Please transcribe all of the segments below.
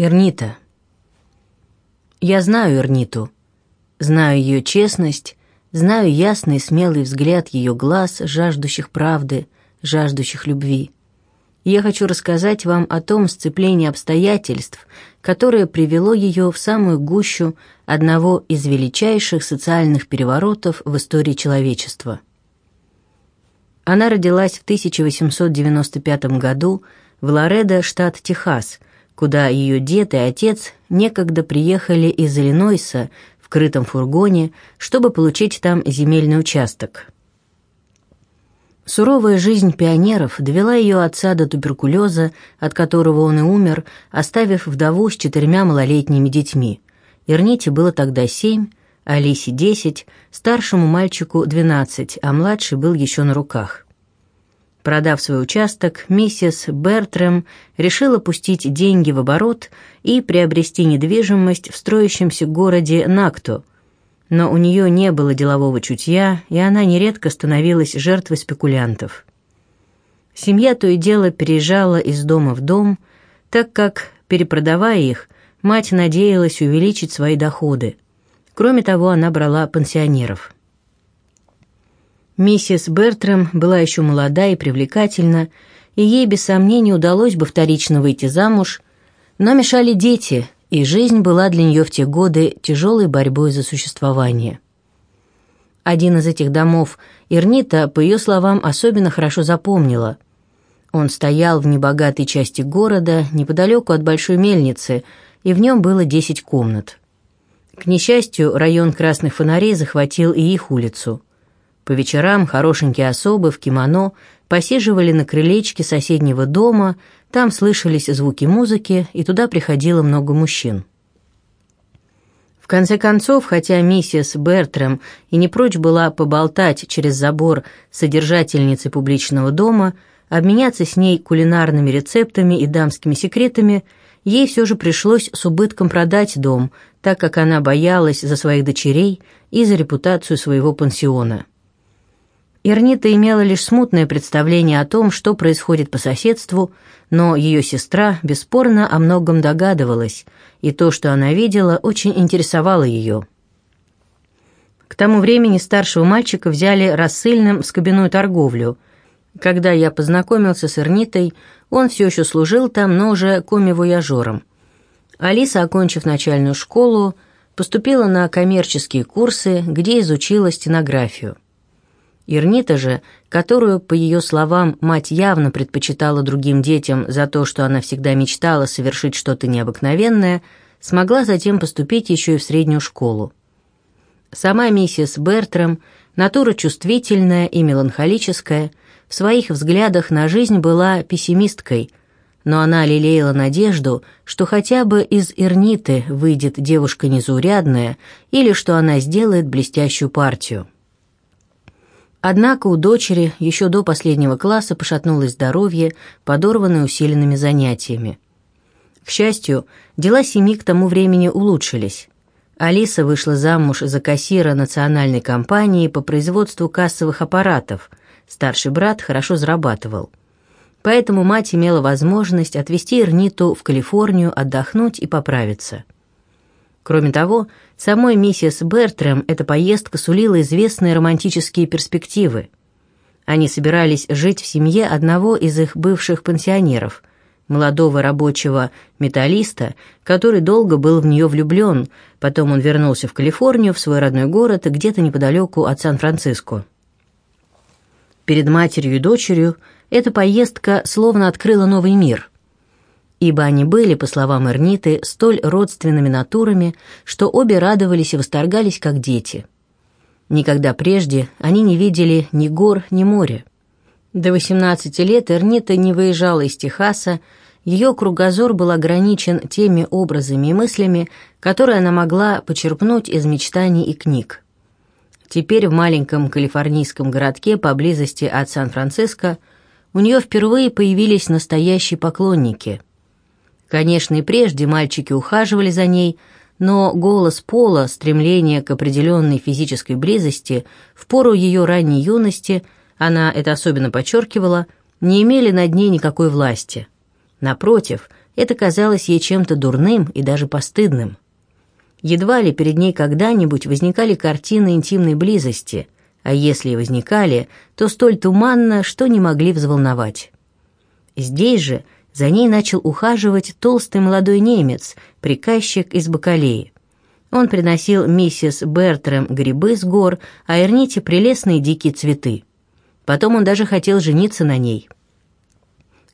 Эрнита. Я знаю Эрниту. Знаю ее честность, знаю ясный смелый взгляд ее глаз, жаждущих правды, жаждущих любви. Я хочу рассказать вам о том сцеплении обстоятельств, которое привело ее в самую гущу одного из величайших социальных переворотов в истории человечества. Она родилась в 1895 году в Лоредо, штат Техас, куда ее дед и отец некогда приехали из Иллинойса в крытом фургоне, чтобы получить там земельный участок. Суровая жизнь пионеров довела ее отца до туберкулеза, от которого он и умер, оставив вдову с четырьмя малолетними детьми. Ирните было тогда семь, Алисе десять, старшему мальчику двенадцать, а младший был еще на руках. Продав свой участок, миссис Бертрэм решила пустить деньги в оборот и приобрести недвижимость в строящемся городе Накто. Но у нее не было делового чутья, и она нередко становилась жертвой спекулянтов. Семья то и дело переезжала из дома в дом, так как, перепродавая их, мать надеялась увеличить свои доходы. Кроме того, она брала пенсионеров – Миссис Бертрэм была еще молода и привлекательна, и ей без сомнения удалось бы вторично выйти замуж, но мешали дети, и жизнь была для нее в те годы тяжелой борьбой за существование. Один из этих домов Ирнита, по ее словам, особенно хорошо запомнила. Он стоял в небогатой части города, неподалеку от большой мельницы, и в нем было десять комнат. К несчастью, район красных фонарей захватил и их улицу – по вечерам хорошенькие особы в кимоно посиживали на крылечке соседнего дома, там слышались звуки музыки, и туда приходило много мужчин. В конце концов, хотя миссис Бертрэм и не прочь была поболтать через забор с содержательницей публичного дома, обменяться с ней кулинарными рецептами и дамскими секретами, ей все же пришлось с убытком продать дом, так как она боялась за своих дочерей и за репутацию своего пансиона. Ирнита имела лишь смутное представление о том, что происходит по соседству, но ее сестра бесспорно о многом догадывалась, и то, что она видела, очень интересовало ее. К тому времени старшего мальчика взяли рассыльным в скобяную торговлю. Когда я познакомился с Ирнитой, он все еще служил там, но уже коми-вояжером. Алиса, окончив начальную школу, поступила на коммерческие курсы, где изучила стенографию. Ирнита же, которую, по ее словам, мать явно предпочитала другим детям за то, что она всегда мечтала совершить что-то необыкновенное, смогла затем поступить еще и в среднюю школу. Сама миссис Бертрэм, натура чувствительная и меланхолическая, в своих взглядах на жизнь была пессимисткой, но она лелеяла надежду, что хотя бы из Ирниты выйдет девушка незаурядная или что она сделает блестящую партию. Однако у дочери еще до последнего класса пошатнулось здоровье, подорванное усиленными занятиями. К счастью, дела семьи к тому времени улучшились. Алиса вышла замуж за кассира национальной компании по производству кассовых аппаратов. Старший брат хорошо зарабатывал. Поэтому мать имела возможность отвезти Эрниту в Калифорнию отдохнуть и поправиться. Кроме того, самой миссис Бертрэм эта поездка сулила известные романтические перспективы. Они собирались жить в семье одного из их бывших пансионеров, молодого рабочего металлиста, который долго был в нее влюблен, потом он вернулся в Калифорнию, в свой родной город, где-то неподалеку от Сан-Франциско. Перед матерью и дочерью эта поездка словно открыла новый мир – ибо они были, по словам Эрниты, столь родственными натурами, что обе радовались и восторгались, как дети. Никогда прежде они не видели ни гор, ни моря. До 18 лет Эрнита не выезжала из Техаса, ее кругозор был ограничен теми образами и мыслями, которые она могла почерпнуть из мечтаний и книг. Теперь в маленьком калифорнийском городке поблизости от Сан-Франциско у нее впервые появились настоящие поклонники – Конечно, и прежде мальчики ухаживали за ней, но голос Пола, стремление к определенной физической близости в пору ее ранней юности, она это особенно подчеркивала, не имели над ней никакой власти. Напротив, это казалось ей чем-то дурным и даже постыдным. Едва ли перед ней когда-нибудь возникали картины интимной близости, а если и возникали, то столь туманно, что не могли взволновать. Здесь же за ней начал ухаживать толстый молодой немец, приказчик из Бакалеи. Он приносил миссис Бертрем грибы с гор, а Эрните прелестные дикие цветы. Потом он даже хотел жениться на ней.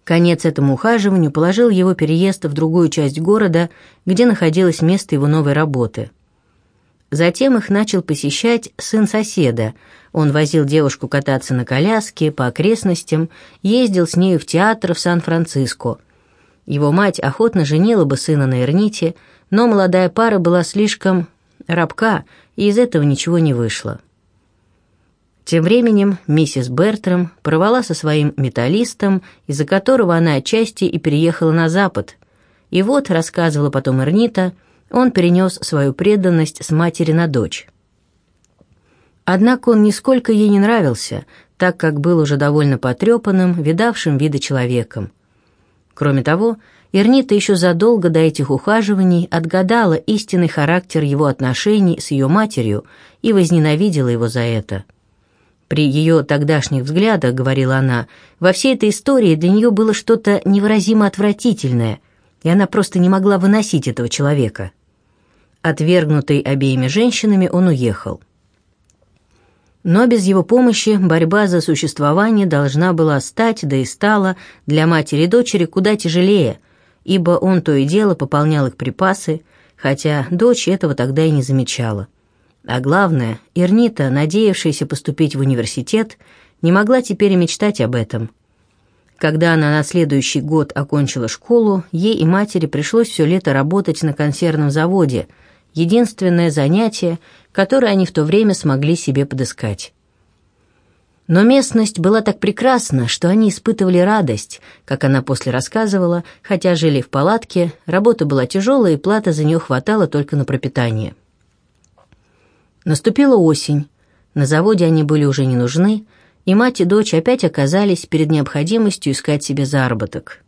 Конец этому ухаживанию положил его переезд в другую часть города, где находилось место его новой работы. Затем их начал посещать сын соседа. Он возил девушку кататься на коляске по окрестностям, ездил с нею в театр в Сан-Франциско. Его мать охотно женила бы сына на Эрните, но молодая пара была слишком рабка, и из этого ничего не вышло. Тем временем миссис Бертрам порвала со своим металлистом, из-за которого она отчасти и переехала на запад. И вот, рассказывала потом Эрнита, он перенес свою преданность с матери на дочь. Однако он нисколько ей не нравился, так как был уже довольно потрепанным, видавшим виды человеком. Кроме того, Эрнита еще задолго до этих ухаживаний отгадала истинный характер его отношений с ее матерью и возненавидела его за это – при ее тогдашних взглядах, говорила она, во всей этой истории для нее было что-то невыразимо отвратительное, и она просто не могла выносить этого человека. Отвергнутый обеими женщинами, он уехал. Но без его помощи борьба за существование должна была стать, да и стала, для матери и дочери куда тяжелее, ибо он то и дело пополнял их припасы, хотя дочь этого тогда и не замечала. А главное, Ирнита, надеявшаяся поступить в университет, не могла теперь и мечтать об этом. Когда она на следующий год окончила школу, ей и матери пришлось все лето работать на консервном заводе, единственное занятие, которое они в то время смогли себе подыскать. Но местность была так прекрасна, что они испытывали радость, как она после рассказывала, хотя жили в палатке, работа была тяжелая и плата за нее хватала только на пропитание. Наступила осень. На заводе они были уже не нужны, и мать и дочь опять оказались перед необходимостью искать себе заработок.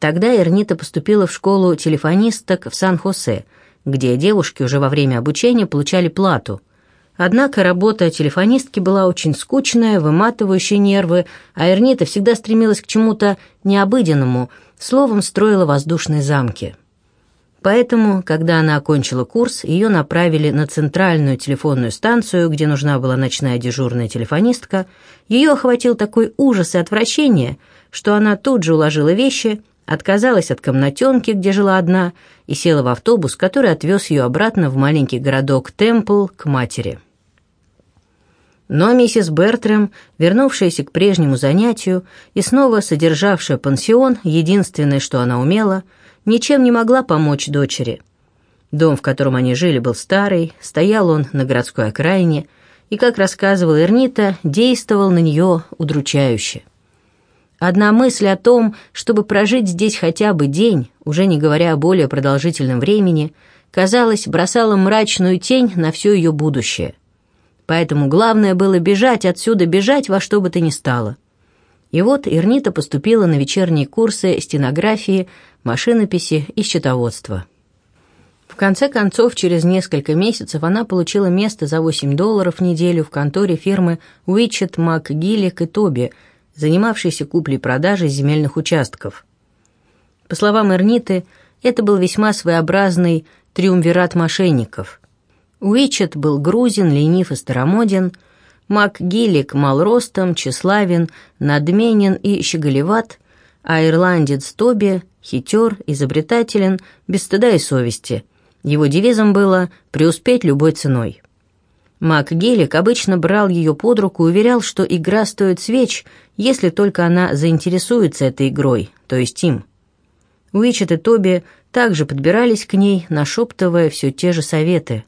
Тогда Эрнита поступила в школу телефонисток в Сан-Хосе, где девушки уже во время обучения получали плату. Однако работа телефонистки была очень скучная, выматывающая нервы, а Эрнита всегда стремилась к чему-то необыденному, словом, строила воздушные замки. Поэтому, когда она окончила курс, ее направили на центральную телефонную станцию, где нужна была ночная дежурная телефонистка. Ее охватил такой ужас и отвращение, что она тут же уложила вещи, отказалась от комнатенки, где жила одна, и села в автобус, который отвез ее обратно в маленький городок Темпл к матери. Но миссис Бертрэм, вернувшаяся к прежнему занятию и снова содержавшая пансион, единственное, что она умела — ничем не могла помочь дочери. Дом, в котором они жили, был старый, стоял он на городской окраине, и, как рассказывала Эрнита, действовал на нее удручающе. Одна мысль о том, чтобы прожить здесь хотя бы день, уже не говоря о более продолжительном времени, казалось, бросала мрачную тень на все ее будущее. Поэтому главное было бежать отсюда, бежать во что бы то ни стало. И вот Эрнита поступила на вечерние курсы стенографии машинописи и счетоводства. В конце концов, через несколько месяцев она получила место за 8 долларов в неделю в конторе фирмы Уичет, Мак, Гиллик и Тоби, занимавшейся куплей-продажей земельных участков. По словам Эрниты, это был весьма своеобразный триумвират мошенников. Уичет был грузин, ленив и старомоден, Мак Гиллик мал ростом, тщеславен, надменен и щеголеват, а ирландец Тоби хитер, изобретателен, без стыда и совести. Его девизом было «преуспеть любой ценой». Мак Гелик обычно брал ее под руку и уверял, что игра стоит свеч, если только она заинтересуется этой игрой, то есть им. Уичет и Тоби также подбирались к ней, нашептывая все те же советы.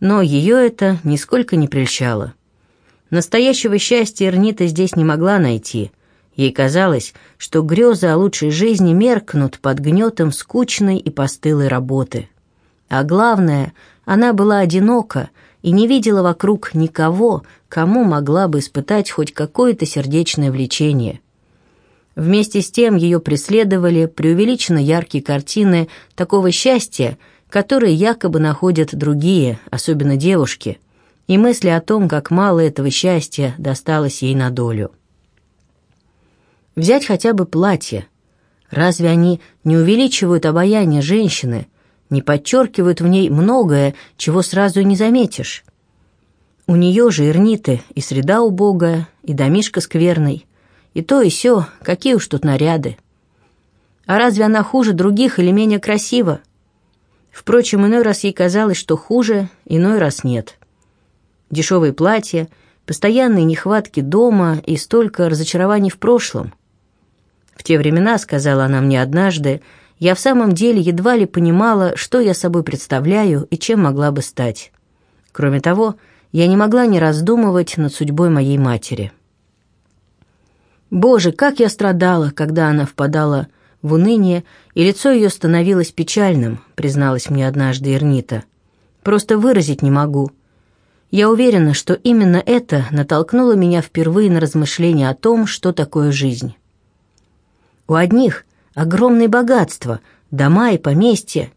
Но ее это нисколько не прельщало. Настоящего счастья Эрнита здесь не могла найти, Ей казалось, что грезы о лучшей жизни меркнут под гнетом скучной и постылой работы. А главное, она была одинока и не видела вокруг никого, кому могла бы испытать хоть какое-то сердечное влечение. Вместе с тем ее преследовали преувеличенно яркие картины такого счастья, которые якобы находят другие, особенно девушки, и мысли о том, как мало этого счастья досталось ей на долю. Взять хотя бы платье. Разве они не увеличивают обаяние женщины, не подчеркивают в ней многое, чего сразу не заметишь? У нее же ирниты и среда убогая, и домишка скверный, и то и сё, какие уж тут наряды. А разве она хуже других или менее красива? Впрочем, иной раз ей казалось, что хуже, иной раз нет. Дешевые платья, постоянные нехватки дома и столько разочарований в прошлом. В те времена, сказала она мне однажды, я в самом деле едва ли понимала, что я собой представляю и чем могла бы стать. Кроме того, я не могла не раздумывать над судьбой моей матери. Боже, как я страдала, когда она впадала в уныние, и лицо ее становилось печальным, призналась мне однажды Эрнита. Просто выразить не могу. Я уверена, что именно это натолкнуло меня впервые на размышления о том, что такое жизнь. У одних огромные богатства, дома и поместья.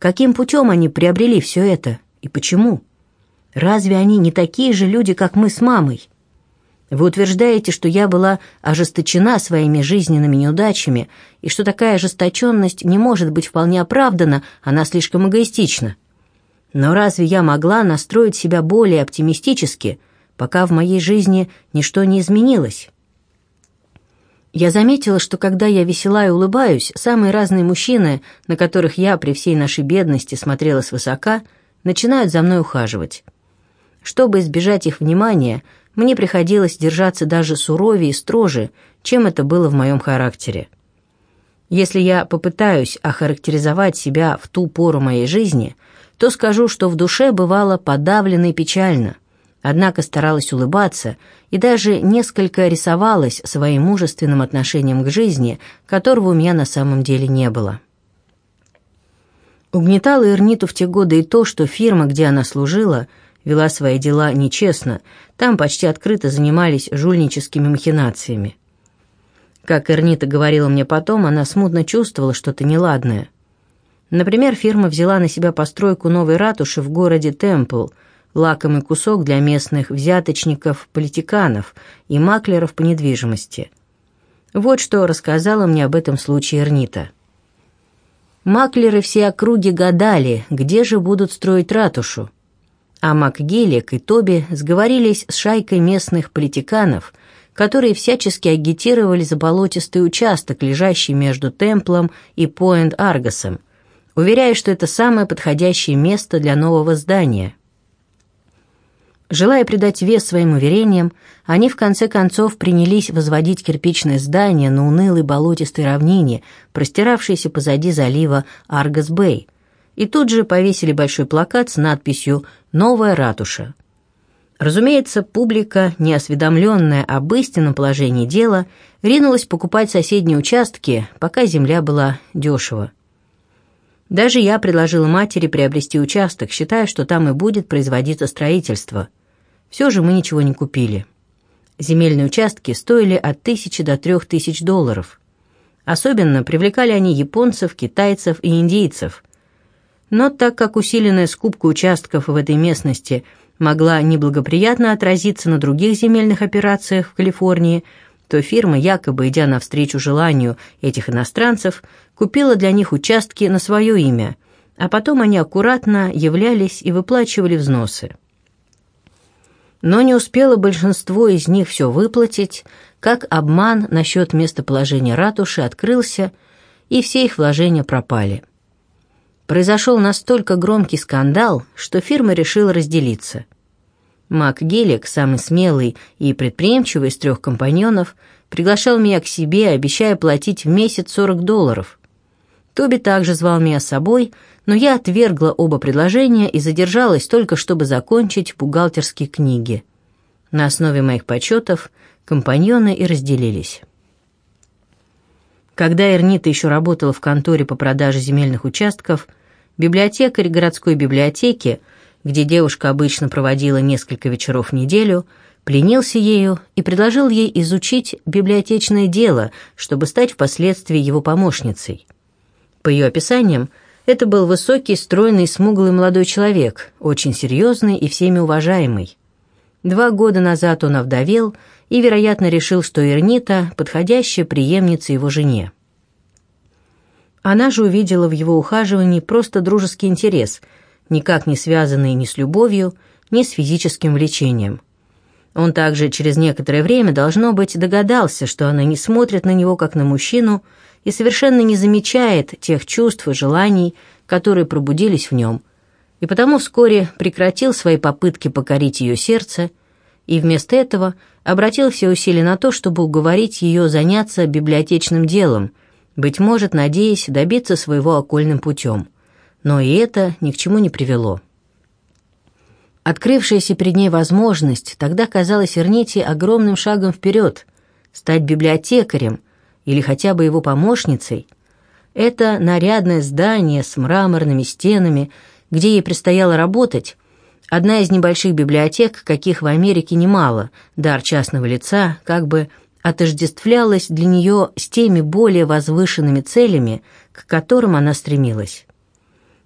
Каким путем они приобрели все это и почему? Разве они не такие же люди, как мы с мамой? Вы утверждаете, что я была ожесточена своими жизненными неудачами, и что такая ожесточенность не может быть вполне оправдана, она слишком эгоистична. Но разве я могла настроить себя более оптимистически, пока в моей жизни ничто не изменилось? Я заметила, что когда я весела и улыбаюсь, самые разные мужчины, на которых я при всей нашей бедности смотрела свысока, начинают за мной ухаживать. Чтобы избежать их внимания, мне приходилось держаться даже суровее и строже, чем это было в моем характере. Если я попытаюсь охарактеризовать себя в ту пору моей жизни, то скажу, что в душе бывало подавлено и печально, однако старалась улыбаться и даже несколько рисовалась своим мужественным отношением к жизни, которого у меня на самом деле не было. Угнетало Эрниту в те годы и то, что фирма, где она служила – вела свои дела нечестно, там почти открыто занимались жульническими махинациями. Как Эрнита говорила мне потом, она смутно чувствовала что-то неладное. Например, фирма взяла на себя постройку новой ратуши в городе Темпл, лакомый кусок для местных взяточников-политиканов и маклеров по недвижимости. Вот что рассказала мне об этом случае Эрнита. Маклеры все округи гадали, где же будут строить ратушу а МакГелик и Тоби сговорились с шайкой местных политиканов, которые всячески агитировали за болотистый участок, лежащий между Темплом и Пойнт-Аргосом, уверяя, что это самое подходящее место для нового здания. Желая придать вес своим уверениям, они в конце концов принялись возводить кирпичное здание на унылой болотистой равнине, простиравшейся позади залива Аргос-Бэй, и тут же повесили большой плакат с надписью «Новая ратуша». Разумеется, публика, неосведомленная об истинном положении дела, ринулась покупать соседние участки, пока земля была дешева. Даже я предложила матери приобрести участок, считая, что там и будет производиться строительство. Все же мы ничего не купили. Земельные участки стоили от тысячи до трех тысяч долларов. Особенно привлекали они японцев, китайцев и индейцев, но так как усиленная скупка участков в этой местности могла неблагоприятно отразиться на других земельных операциях в Калифорнии, то фирма, якобы идя навстречу желанию этих иностранцев, купила для них участки на свое имя, а потом они аккуратно являлись и выплачивали взносы. Но не успело большинство из них все выплатить, как обман насчет местоположения ратуши открылся, и все их вложения пропали произошел настолько громкий скандал, что фирма решила разделиться. Мак Гелик, самый смелый и предприимчивый из трех компаньонов, приглашал меня к себе, обещая платить в месяц 40 долларов. Тоби также звал меня с собой, но я отвергла оба предложения и задержалась только, чтобы закончить бухгалтерские книги. На основе моих подсчетов компаньоны и разделились. Когда Эрнита еще работала в конторе по продаже земельных участков, библиотекарь городской библиотеки, где девушка обычно проводила несколько вечеров в неделю, пленился ею и предложил ей изучить библиотечное дело, чтобы стать впоследствии его помощницей. По ее описаниям, это был высокий, стройный, смуглый молодой человек, очень серьезный и всеми уважаемый. Два года назад он овдовел и, вероятно, решил, что Эрнита – подходящая преемница его жене. Она же увидела в его ухаживании просто дружеский интерес, никак не связанный ни с любовью, ни с физическим влечением. Он также через некоторое время, должно быть, догадался, что она не смотрит на него как на мужчину – и совершенно не замечает тех чувств и желаний, которые пробудились в нем, и потому вскоре прекратил свои попытки покорить ее сердце и вместо этого обратил все усилия на то, чтобы уговорить ее заняться библиотечным делом, быть может, надеясь добиться своего окольным путем. Но и это ни к чему не привело. Открывшаяся перед ней возможность тогда казалась Эрнете огромным шагом вперед, стать библиотекарем, или хотя бы его помощницей, это нарядное здание с мраморными стенами, где ей предстояло работать, одна из небольших библиотек, каких в Америке немало, дар частного лица, как бы отождествлялась для нее с теми более возвышенными целями, к которым она стремилась.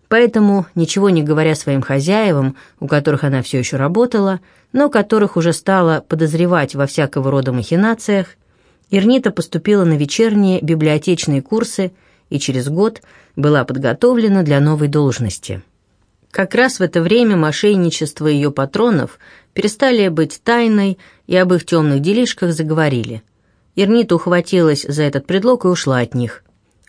Поэтому, ничего не говоря своим хозяевам, у которых она все еще работала, но которых уже стала подозревать во всякого рода махинациях, Ирнита поступила на вечерние библиотечные курсы и через год была подготовлена для новой должности. Как раз в это время мошенничество ее патронов перестали быть тайной, и об их темных делишках заговорили. Ирнита ухватилась за этот предлог и ушла от них.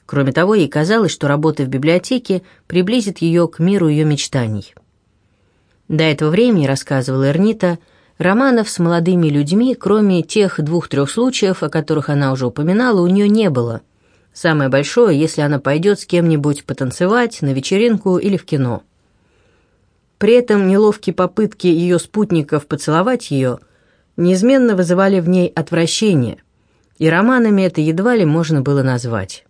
Кроме того, ей казалось, что работа в библиотеке приблизит ее к миру ее мечтаний. До этого времени, рассказывала Эрнита, Романов с молодыми людьми, кроме тех двух-трех случаев, о которых она уже упоминала, у нее не было. Самое большое, если она пойдет с кем-нибудь потанцевать, на вечеринку или в кино. При этом неловкие попытки ее спутников поцеловать ее неизменно вызывали в ней отвращение, и романами это едва ли можно было назвать.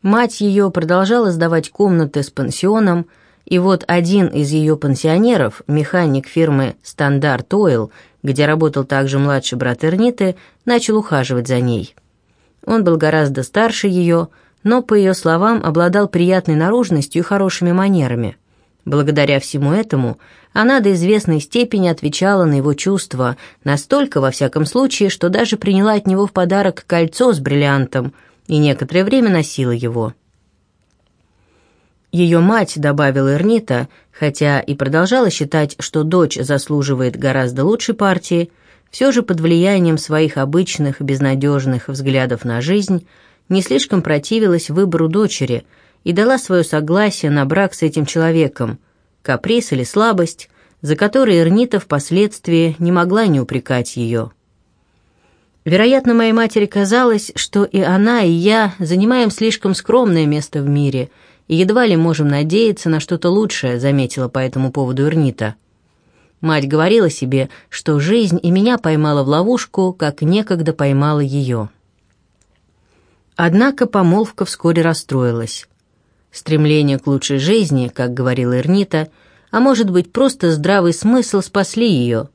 Мать ее продолжала сдавать комнаты с пансионом, и вот один из ее пансионеров, механик фирмы «Стандарт Ойл», где работал также младший брат Эрниты, начал ухаживать за ней. Он был гораздо старше ее, но, по ее словам, обладал приятной наружностью и хорошими манерами. Благодаря всему этому она до известной степени отвечала на его чувства, настолько, во всяком случае, что даже приняла от него в подарок кольцо с бриллиантом и некоторое время носила его. Ее мать, добавила Эрнита, хотя и продолжала считать, что дочь заслуживает гораздо лучшей партии, все же под влиянием своих обычных безнадежных взглядов на жизнь не слишком противилась выбору дочери и дала свое согласие на брак с этим человеком, каприз или слабость, за которые Эрнита впоследствии не могла не упрекать ее. Вероятно, моей матери казалось, что и она, и я занимаем слишком скромное место в мире – и едва ли можем надеяться на что-то лучшее», — заметила по этому поводу Эрнита. Мать говорила себе, что жизнь и меня поймала в ловушку, как некогда поймала ее. Однако помолвка вскоре расстроилась. Стремление к лучшей жизни, как говорила Эрнита, а может быть просто здравый смысл спасли ее.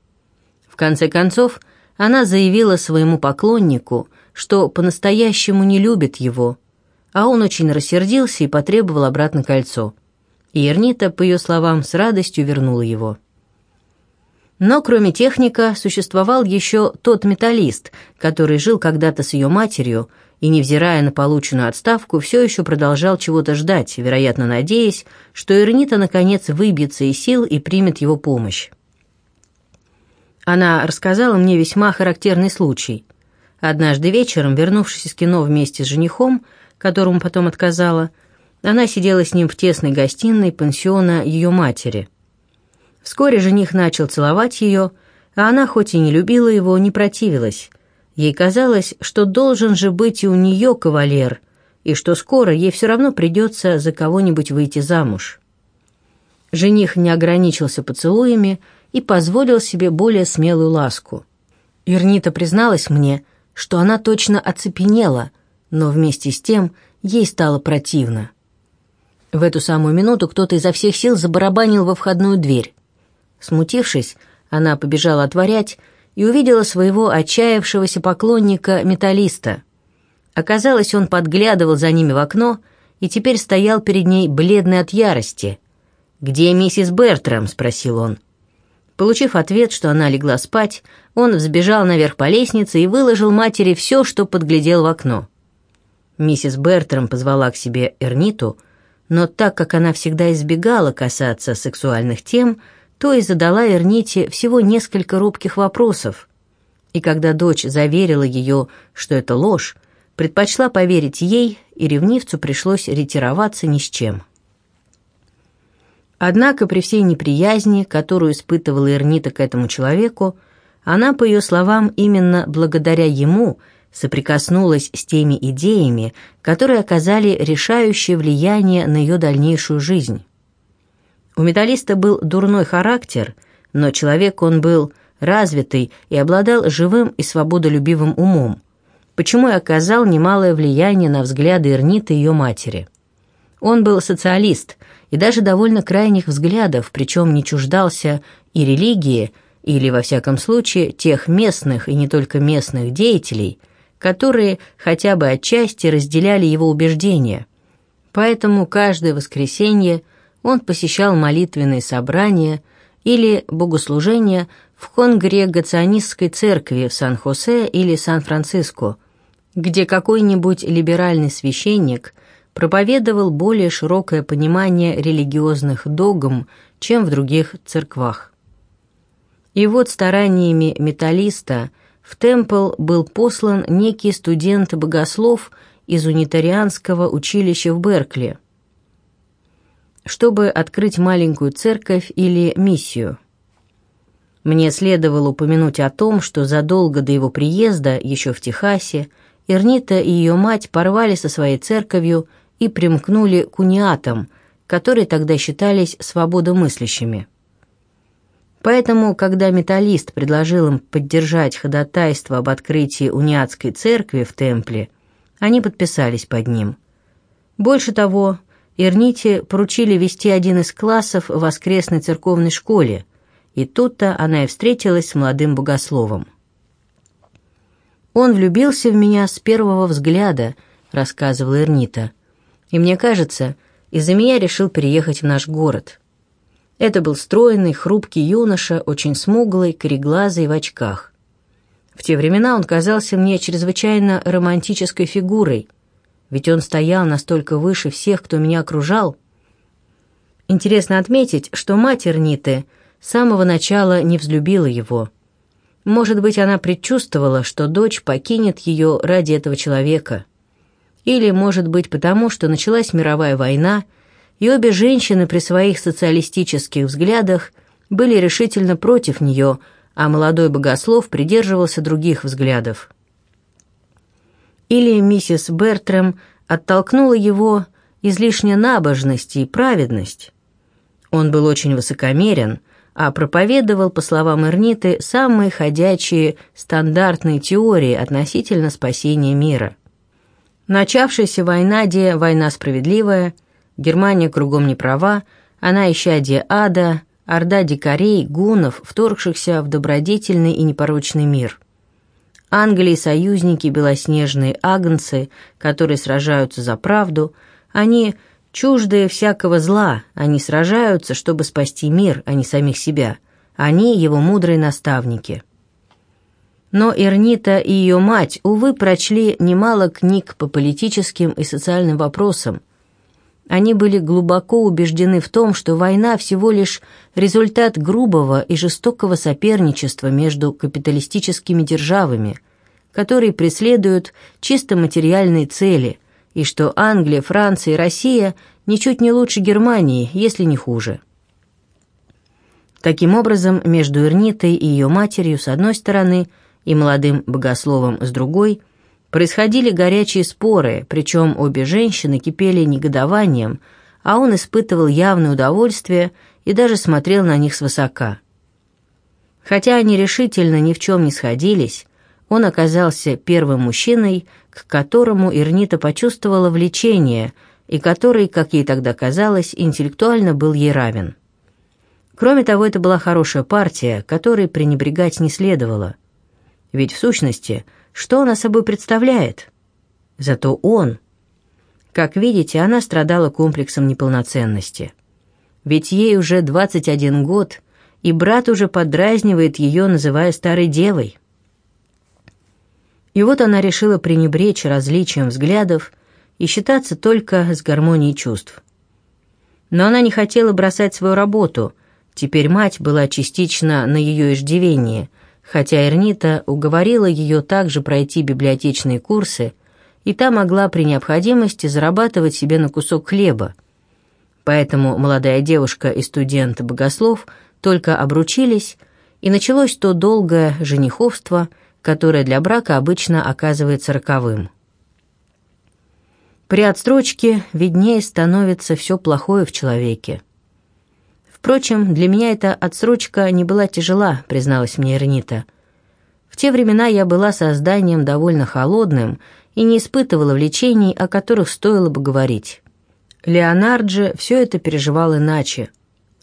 В конце концов, она заявила своему поклоннику, что по-настоящему не любит его, а он очень рассердился и потребовал обратно кольцо. И Эрнита, по ее словам, с радостью вернула его. Но кроме техника существовал еще тот металлист, который жил когда-то с ее матерью и, невзирая на полученную отставку, все еще продолжал чего-то ждать, вероятно, надеясь, что Эрнита наконец выбьется из сил и примет его помощь. Она рассказала мне весьма характерный случай. Однажды вечером, вернувшись из кино вместе с женихом, которому потом отказала, она сидела с ним в тесной гостиной пансиона ее матери. Вскоре жених начал целовать ее, а она, хоть и не любила его, не противилась. Ей казалось, что должен же быть и у нее кавалер, и что скоро ей все равно придется за кого-нибудь выйти замуж. Жених не ограничился поцелуями и позволил себе более смелую ласку. Ирнита призналась мне, что она точно оцепенела, но вместе с тем ей стало противно. В эту самую минуту кто-то изо всех сил забарабанил во входную дверь. Смутившись, она побежала отворять и увидела своего отчаявшегося поклонника-металлиста. Оказалось, он подглядывал за ними в окно и теперь стоял перед ней бледный от ярости. «Где миссис Бертрам?» — спросил он. Получив ответ, что она легла спать, он взбежал наверх по лестнице и выложил матери все, что подглядел в окно. Миссис Бертрам позвала к себе Эрниту, но так как она всегда избегала касаться сексуальных тем, то и задала Эрните всего несколько робких вопросов. И когда дочь заверила ее, что это ложь, предпочла поверить ей, и ревнивцу пришлось ретироваться ни с чем. Однако при всей неприязни, которую испытывала Эрнита к этому человеку, она, по ее словам, именно благодаря ему соприкоснулась с теми идеями, которые оказали решающее влияние на ее дальнейшую жизнь. У металлиста был дурной характер, но человек он был развитый и обладал живым и свободолюбивым умом, почему и оказал немалое влияние на взгляды Эрниты и ее матери. Он был социалист и даже довольно крайних взглядов, причем не чуждался и религии, или, во всяком случае, тех местных и не только местных деятелей, которые хотя бы отчасти разделяли его убеждения. Поэтому каждое воскресенье он посещал молитвенные собрания или богослужения в конгрегационистской церкви в Сан-Хосе или Сан-Франциско, где какой-нибудь либеральный священник – проповедовал более широкое понимание религиозных догм, чем в других церквах. И вот стараниями металлиста в Темпл был послан некий студент-богослов из унитарианского училища в Беркли, чтобы открыть маленькую церковь или миссию. Мне следовало упомянуть о том, что задолго до его приезда, еще в Техасе, Эрнита и ее мать порвали со своей церковью и примкнули к униатам, которые тогда считались свободомыслящими. Поэтому, когда металлист предложил им поддержать ходатайство об открытии униатской церкви в Темпле, они подписались под ним. Больше того, Ирните поручили вести один из классов в воскресной церковной школе, и тут-то она и встретилась с молодым богословом. «Он влюбился в меня с первого взгляда», — рассказывала Эрнита и мне кажется, из-за меня решил переехать в наш город. Это был стройный, хрупкий юноша, очень смуглый, кореглазый в очках. В те времена он казался мне чрезвычайно романтической фигурой, ведь он стоял настолько выше всех, кто меня окружал. Интересно отметить, что мать Эрниты с самого начала не взлюбила его. Может быть, она предчувствовала, что дочь покинет ее ради этого человека – или, может быть, потому, что началась мировая война, и обе женщины при своих социалистических взглядах были решительно против нее, а молодой богослов придерживался других взглядов. Или миссис Бертрэм оттолкнула его излишняя набожность и праведность. Он был очень высокомерен, а проповедовал, по словам Эрниты, самые ходячие стандартные теории относительно спасения мира. Начавшаяся война, где война справедливая, Германия кругом не права, она исчадие ада, орда дикарей, гунов, вторгшихся в добродетельный и непорочный мир. Англии союзники, белоснежные агнцы, которые сражаются за правду, они чуждые всякого зла, они сражаются, чтобы спасти мир, а не самих себя. Они его мудрые наставники. Но Эрнита и ее мать, увы, прочли немало книг по политическим и социальным вопросам. Они были глубоко убеждены в том, что война всего лишь результат грубого и жестокого соперничества между капиталистическими державами, которые преследуют чисто материальные цели, и что Англия, Франция и Россия ничуть не лучше Германии, если не хуже. Таким образом, между Эрнитой и ее матерью, с одной стороны, и молодым богословом с другой, происходили горячие споры, причем обе женщины кипели негодованием, а он испытывал явное удовольствие и даже смотрел на них свысока. Хотя они решительно ни в чем не сходились, он оказался первым мужчиной, к которому Ирнита почувствовала влечение и который, как ей тогда казалось, интеллектуально был ей равен. Кроме того, это была хорошая партия, которой пренебрегать не следовало – Ведь в сущности, что она собой представляет? Зато он. Как видите, она страдала комплексом неполноценности. Ведь ей уже 21 год, и брат уже подразнивает ее, называя старой девой. И вот она решила пренебречь различием взглядов и считаться только с гармонией чувств. Но она не хотела бросать свою работу, теперь мать была частично на ее иждивении, хотя Эрнита уговорила ее также пройти библиотечные курсы, и та могла при необходимости зарабатывать себе на кусок хлеба. Поэтому молодая девушка и студент-богослов только обручились, и началось то долгое жениховство – которое для брака обычно оказывается роковым. При отстрочке виднее становится все плохое в человеке. Впрочем, для меня эта отсрочка не была тяжела, призналась мне Эрнита. В те времена я была созданием довольно холодным и не испытывала влечений, о которых стоило бы говорить. Леонард все это переживал иначе.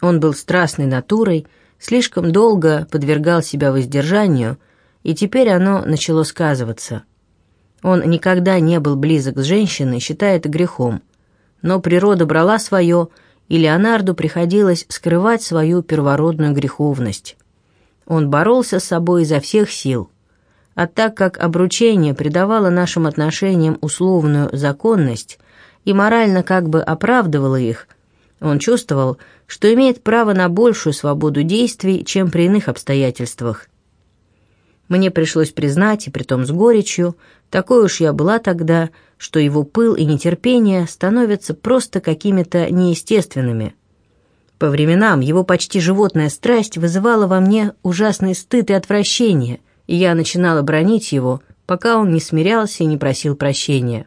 Он был страстной натурой, слишком долго подвергал себя воздержанию – и теперь оно начало сказываться. Он никогда не был близок с женщиной, считая это грехом. Но природа брала свое, и Леонарду приходилось скрывать свою первородную греховность. Он боролся с собой изо всех сил. А так как обручение придавало нашим отношениям условную законность и морально как бы оправдывало их, он чувствовал, что имеет право на большую свободу действий, чем при иных обстоятельствах, мне пришлось признать, и притом с горечью, такой уж я была тогда, что его пыл и нетерпение становятся просто какими-то неестественными. По временам его почти животная страсть вызывала во мне ужасный стыд и отвращение, и я начинала бронить его, пока он не смирялся и не просил прощения.